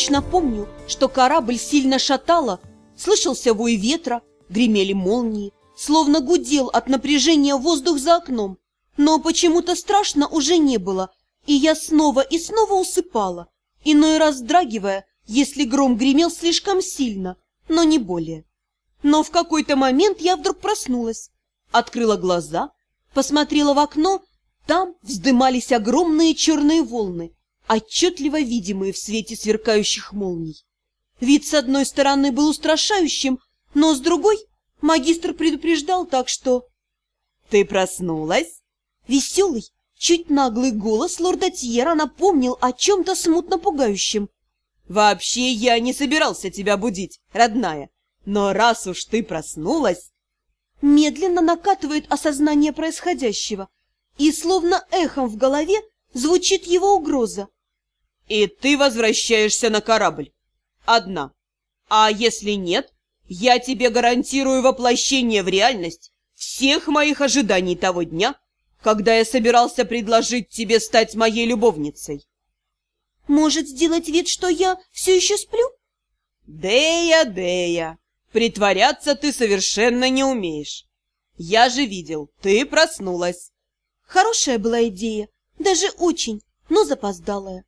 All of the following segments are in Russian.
точно помню, что корабль сильно шатало, слышался вой ветра, гремели молнии, словно гудел от напряжения воздух за окном. Но почему-то страшно уже не было, и я снова и снова усыпала, иной раз вздрагивая, если гром гремел слишком сильно, но не более. Но в какой-то момент я вдруг проснулась, открыла глаза, посмотрела в окно, там вздымались огромные черные волны, отчетливо видимые в свете сверкающих молний. Вид с одной стороны был устрашающим, но с другой магистр предупреждал так, что... «Ты проснулась?» Веселый, чуть наглый голос лорда Тьера напомнил о чем-то смутно пугающем. «Вообще я не собирался тебя будить, родная, но раз уж ты проснулась...» Медленно накатывает осознание происходящего, и словно эхом в голове звучит его угроза. «И ты возвращаешься на корабль. Одна. А если нет, я тебе гарантирую воплощение в реальность всех моих ожиданий того дня, когда я собирался предложить тебе стать моей любовницей. Может сделать вид, что я все еще сплю? Дея, Дея, притворяться ты совершенно не умеешь. Я же видел, ты проснулась. Хорошая была идея, даже очень, но запоздалая.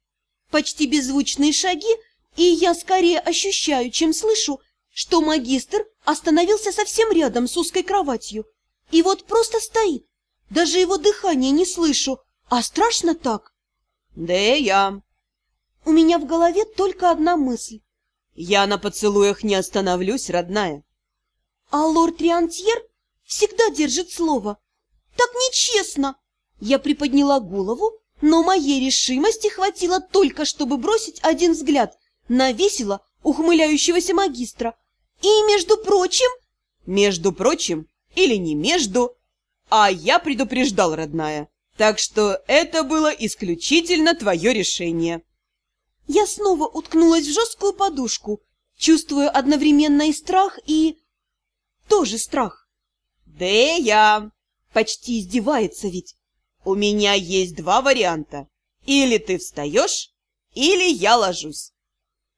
Почти беззвучные шаги, и я скорее ощущаю, чем слышу, что магистр остановился совсем рядом с узкой кроватью и вот просто стоит, даже его дыхания не слышу, а страшно так. Да я. У меня в голове только одна мысль. Я на поцелуях не остановлюсь, родная. А лорд Риантьер всегда держит слово. Так нечестно. Я приподняла голову, но моей решимости хватило только, чтобы бросить один взгляд на весело ухмыляющегося магистра. И, между прочим... Между прочим или не между, а я предупреждал, родная. Так что это было исключительно твое решение. Я снова уткнулась в жесткую подушку, чувствуя одновременно и страх, и... тоже страх. Да я... Почти издевается ведь. У меня есть два варианта. Или ты встаешь, или я ложусь.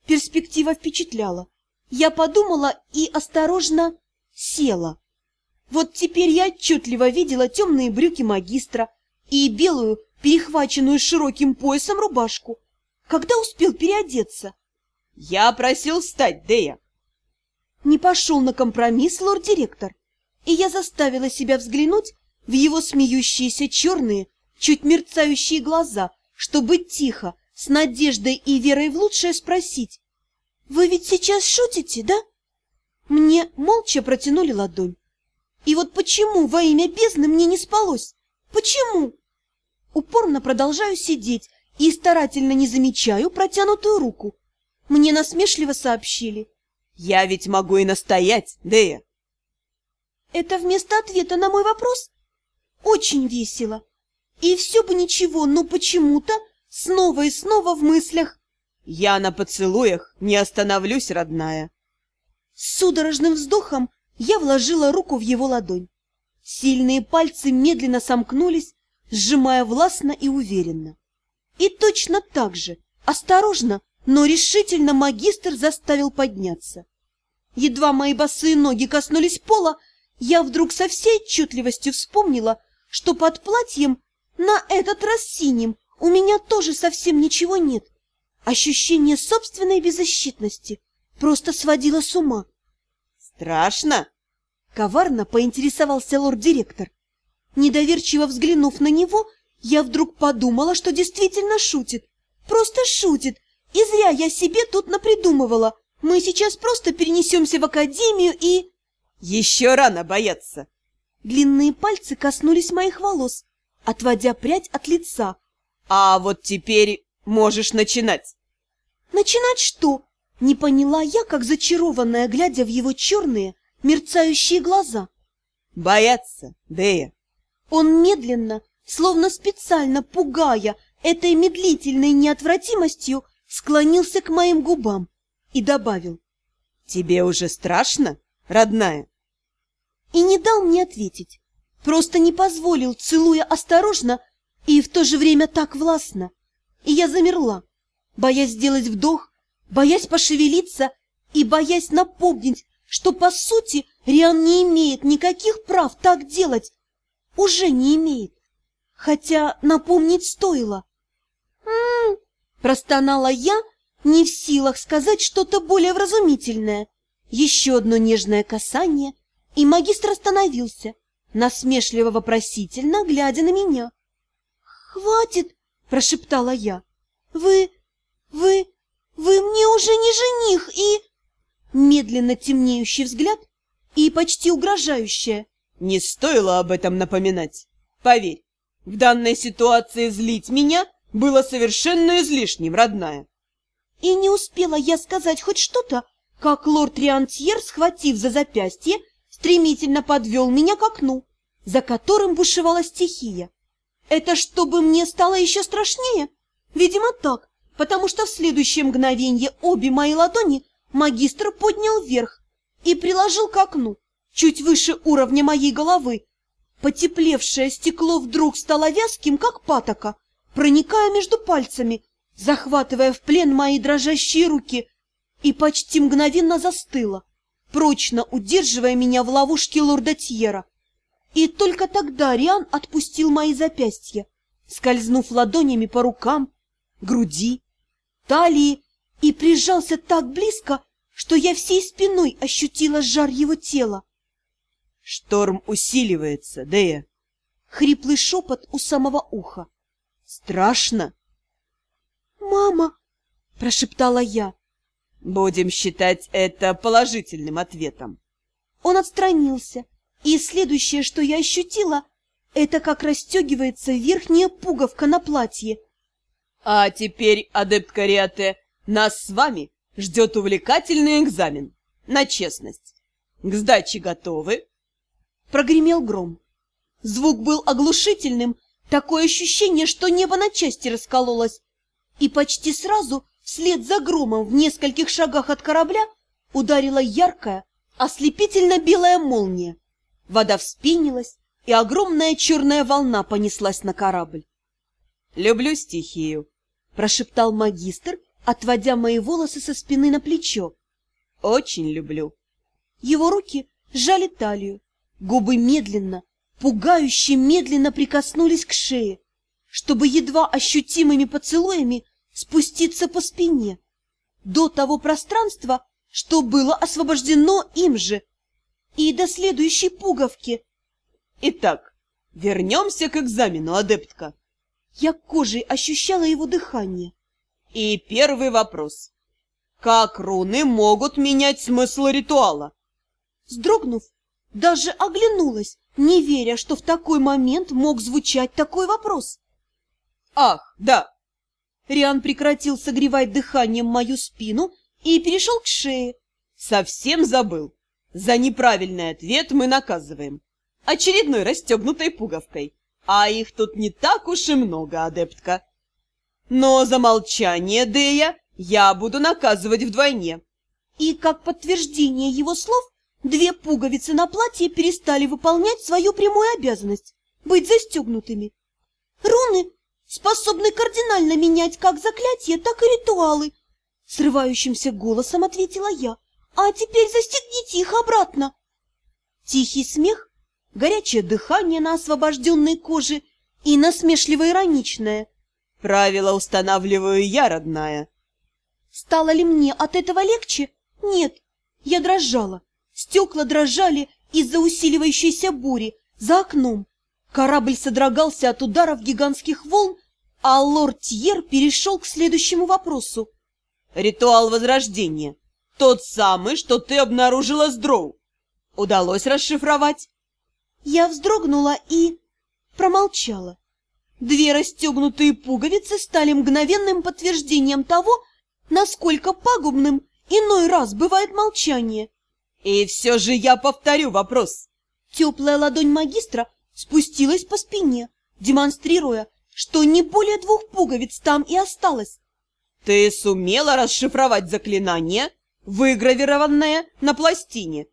Перспектива впечатляла. Я подумала и осторожно села. Вот теперь я отчетливо видела темные брюки магистра и белую, перехваченную широким поясом рубашку. Когда успел переодеться? Я просил встать, Дея. Не пошел на компромисс лорд-директор, и я заставила себя взглянуть в его смеющиеся черные, чуть мерцающие глаза, чтобы тихо, с надеждой и верой в лучшее спросить. «Вы ведь сейчас шутите, да?» Мне молча протянули ладонь. И вот почему во имя бездны мне не спалось? Почему? Упорно продолжаю сидеть и старательно не замечаю протянутую руку. Мне насмешливо сообщили. Я ведь могу и настоять, Дея. Это вместо ответа на мой вопрос? Очень весело. И все бы ничего, но почему-то снова и снова в мыслях. Я на поцелуях не остановлюсь, родная. С судорожным вздохом я вложила руку в его ладонь. Сильные пальцы медленно сомкнулись, сжимая властно и уверенно. И точно так же, осторожно, но решительно магистр заставил подняться. Едва мои босые ноги коснулись пола, я вдруг со всей отчетливостью вспомнила, что под платьем, на этот раз синим, у меня тоже совсем ничего нет. Ощущение собственной беззащитности просто сводило с ума. Страшно? Коварно поинтересовался лорд-директор. Недоверчиво взглянув на него, я вдруг подумала, что действительно шутит. Просто шутит. И зря я себе тут напридумывала. Мы сейчас просто перенесемся в академию и... Еще рано бояться. Длинные пальцы коснулись моих волос, отводя прядь от лица. А вот теперь можешь начинать. Начинать что? Не поняла я, как зачарованная, глядя в его черные, мерцающие глаза. Бояться, Дея. Он медленно, словно специально пугая этой медлительной неотвратимостью, склонился к моим губам и добавил. Тебе уже страшно, родная? И не дал мне ответить, просто не позволил, целуя осторожно и в то же время так властно. И я замерла, боясь сделать вдох, боясь пошевелиться и боясь напомнить, что, по сути, Риан не имеет никаких прав так делать. Уже не имеет. Хотя напомнить стоило. «М-м-м», простонала я, не в силах сказать что-то более вразумительное. Еще одно нежное касание, и магистр остановился, насмешливо-вопросительно глядя на меня. «Хватит!» – прошептала я. «Вы... вы... вы мне уже не жених и...» Медленно темнеющий взгляд и почти угрожающее. «Не стоило об этом напоминать. Поверь, в данной ситуации злить меня было совершенно излишним, родная». И не успела я сказать хоть что-то, как лорд Риантьер, схватив за запястье, стремительно подвел меня к окну, за которым бушевала стихия. Это чтобы мне стало еще страшнее? Видимо, так, потому что в следующее мгновенье обе мои ладони магистр поднял вверх и приложил к окну, чуть выше уровня моей головы. Потеплевшее стекло вдруг стало вязким, как патока, проникая между пальцами, захватывая в плен мои дрожащие руки, и почти мгновенно застыло, прочно удерживая меня в ловушке лорда Тьера. И только тогда Риан отпустил мои запястья, скользнув ладонями по рукам, груди, талии и прижался так близко, что я всей спиной ощутила жар его тела. «Шторм усиливается, Дея!» Хриплый шепот у самого уха. «Страшно?» «Мама!» – прошептала я. «Будем считать это положительным ответом». Он отстранился, и следующее, что я ощутила, это как расстегивается верхняя пуговка на платье. А теперь, адепт Кариате, нас с вами ждет увлекательный экзамен на честность. К сдаче готовы? Прогремел гром. Звук был оглушительным, такое ощущение, что небо на части раскололось. И почти сразу, вслед за громом в нескольких шагах от корабля, ударила яркая, ослепительно белая молния. Вода вспенилась, и огромная черная волна понеслась на корабль. «Люблю стихию», — прошептал магистр, отводя мои волосы со спины на плечо. «Очень люблю». Его руки сжали талию, губы медленно, пугающе медленно прикоснулись к шее, чтобы едва ощутимыми поцелуями спуститься по спине, до того пространства, что было освобождено им же, и до следующей пуговки. Итак, вернемся к экзамену, адептка. Я кожей ощущала его дыхание. И первый вопрос. Как руны могут менять смысл ритуала? Сдрогнув, даже оглянулась, не веря, что в такой момент мог звучать такой вопрос. Ах, да. Риан прекратил согревать дыханием мою спину и перешел к шее. Совсем забыл. За неправильный ответ мы наказываем. Очередной расстегнутой пуговкой. А их тут не так уж и много, адептка. Но за молчание, Дея, я буду наказывать вдвойне. И как подтверждение его слов, две пуговицы на платье перестали выполнять свою прямую обязанность – быть застегнутыми. Руны способны кардинально менять как заклятия, так и ритуалы, срывающимся голосом ответила я. А теперь застегните их обратно. Тихий смех, горячее дыхание на освобожденной коже и насмешливо-ироничное. Правила устанавливаю я, родная. Стало ли мне от этого легче? Нет, я дрожала. Стекла дрожали из-за усиливающейся бури за окном. Корабль содрогался от ударов гигантских волн, а лорд Тьер перешел к следующему вопросу. Ритуал Возрождения. Тот самый, что ты обнаружила с дроу. Удалось расшифровать? Я вздрогнула и промолчала. Две расстегнутые пуговицы стали мгновенным подтверждением того, насколько пагубным иной раз бывает молчание. И все же я повторю вопрос. Теплая ладонь магистра спустилась по спине, демонстрируя, что не более двух пуговиц там и осталось. Ты сумела расшифровать заклинание? выгравированное на пластине.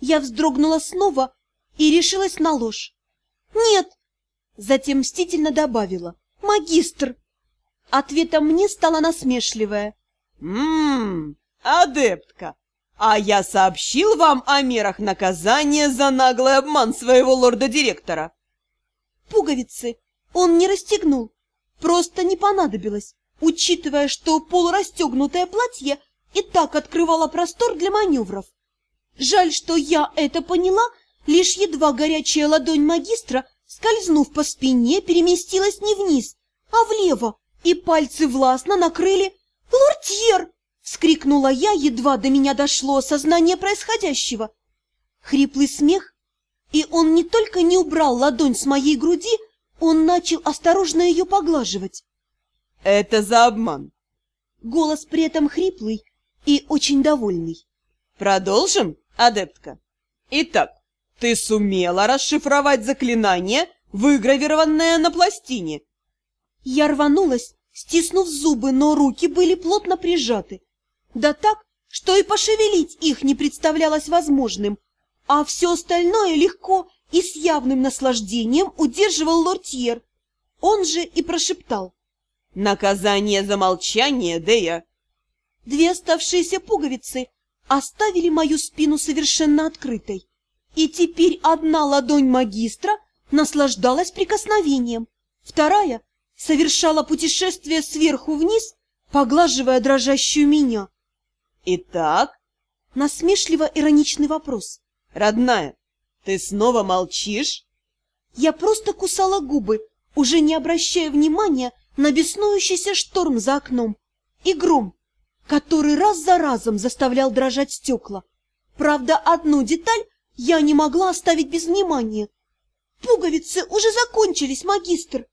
Я вздрогнула снова и решилась на ложь. «Нет!» Затем мстительно добавила. «Магистр!» Ответом мне стало насмешливое. Ммм, адептка, а я сообщил вам о мерах наказания за наглый обман своего лорда-директора. Пуговицы он не расстегнул, просто не понадобилось, учитывая, что полурастегнутое платье и так открывало простор для маневров. Жаль, что я это поняла, лишь едва горячая ладонь магистра, скользнув по спине, переместилась не вниз, а влево, и пальцы властно накрыли «Лортьер!» — вскрикнула я, едва до меня дошло осознание происходящего. Хриплый смех, и он не только не убрал ладонь с моей груди, он начал осторожно ее поглаживать. «Это за обман!» Голос при этом хриплый и очень довольный. «Продолжим, адептка? Итак, ты сумела расшифровать заклинание, выгравированное на пластине?» Я рванулась, стиснув зубы, но руки были плотно прижаты. Да так, что и пошевелить их не представлялось возможным, а все остальное легко и с явным наслаждением удерживал лортьер. Он же и прошептал. «Наказание за молчание, Дея!» Две оставшиеся пуговицы оставили мою спину совершенно открытой, и теперь одна ладонь магистра наслаждалась прикосновением, вторая совершала путешествие сверху вниз, поглаживая дрожащую меня. «Итак?» — насмешливо-ироничный вопрос. «Родная, ты снова молчишь?» Я просто кусала губы, уже не обращая внимания на беснующийся шторм за окном и гром, который раз за разом заставлял дрожать стекла. Правда, одну деталь я не могла оставить без внимания. Пуговицы уже закончились, магистр.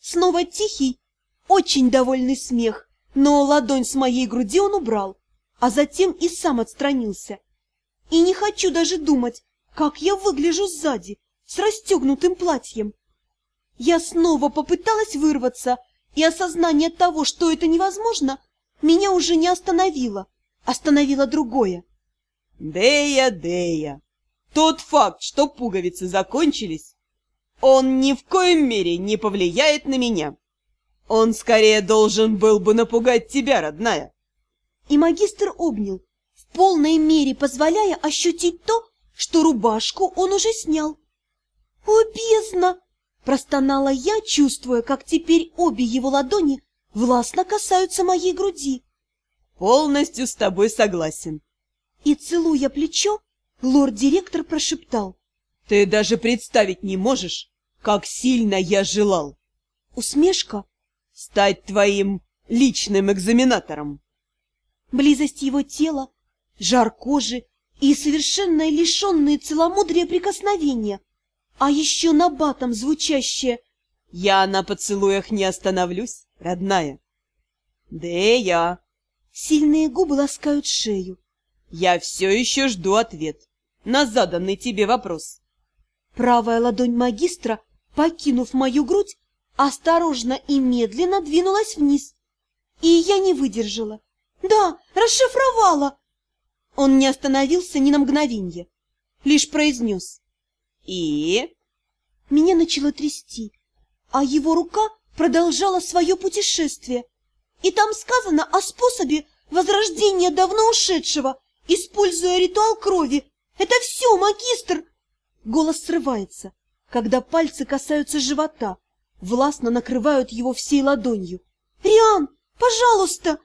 Снова тихий, очень довольный смех, но ладонь с моей груди он убрал, а затем и сам отстранился. И не хочу даже думать, как я выгляжу сзади, с расстегнутым платьем. Я снова попыталась вырваться, и осознание того, что это невозможно, меня уже не остановило, остановило другое. Дея, Дея, тот факт, что пуговицы закончились, он ни в коем мере не повлияет на меня. Он скорее должен был бы напугать тебя, родная. И магистр обнял, в полной мере позволяя ощутить то, что рубашку он уже снял. «О, бездна!» – простонала я, чувствуя, как теперь обе его ладони властно касаются моей груди. «Полностью с тобой согласен». И, целуя плечо, лорд-директор прошептал. Ты даже представить не можешь, как сильно я желал. Усмешка. Стать твоим личным экзаменатором. Близость его тела, жар кожи и совершенно лишенные целомудрия прикосновения. А еще на батом звучащее «Я на поцелуях не остановлюсь, родная». «Дея!» Сильные губы ласкают шею. «Я все еще жду ответ на заданный тебе вопрос». Правая ладонь магистра, покинув мою грудь, осторожно и медленно двинулась вниз. И я не выдержала. Да, расшифровала. Он не остановился ни на мгновенье, лишь произнес. И? Меня начало трясти, а его рука продолжала свое путешествие. И там сказано о способе возрождения давно ушедшего, используя ритуал крови. Это все, магистр! Голос срывается, когда пальцы касаются живота, властно накрывают его всей ладонью. «Риан, пожалуйста!»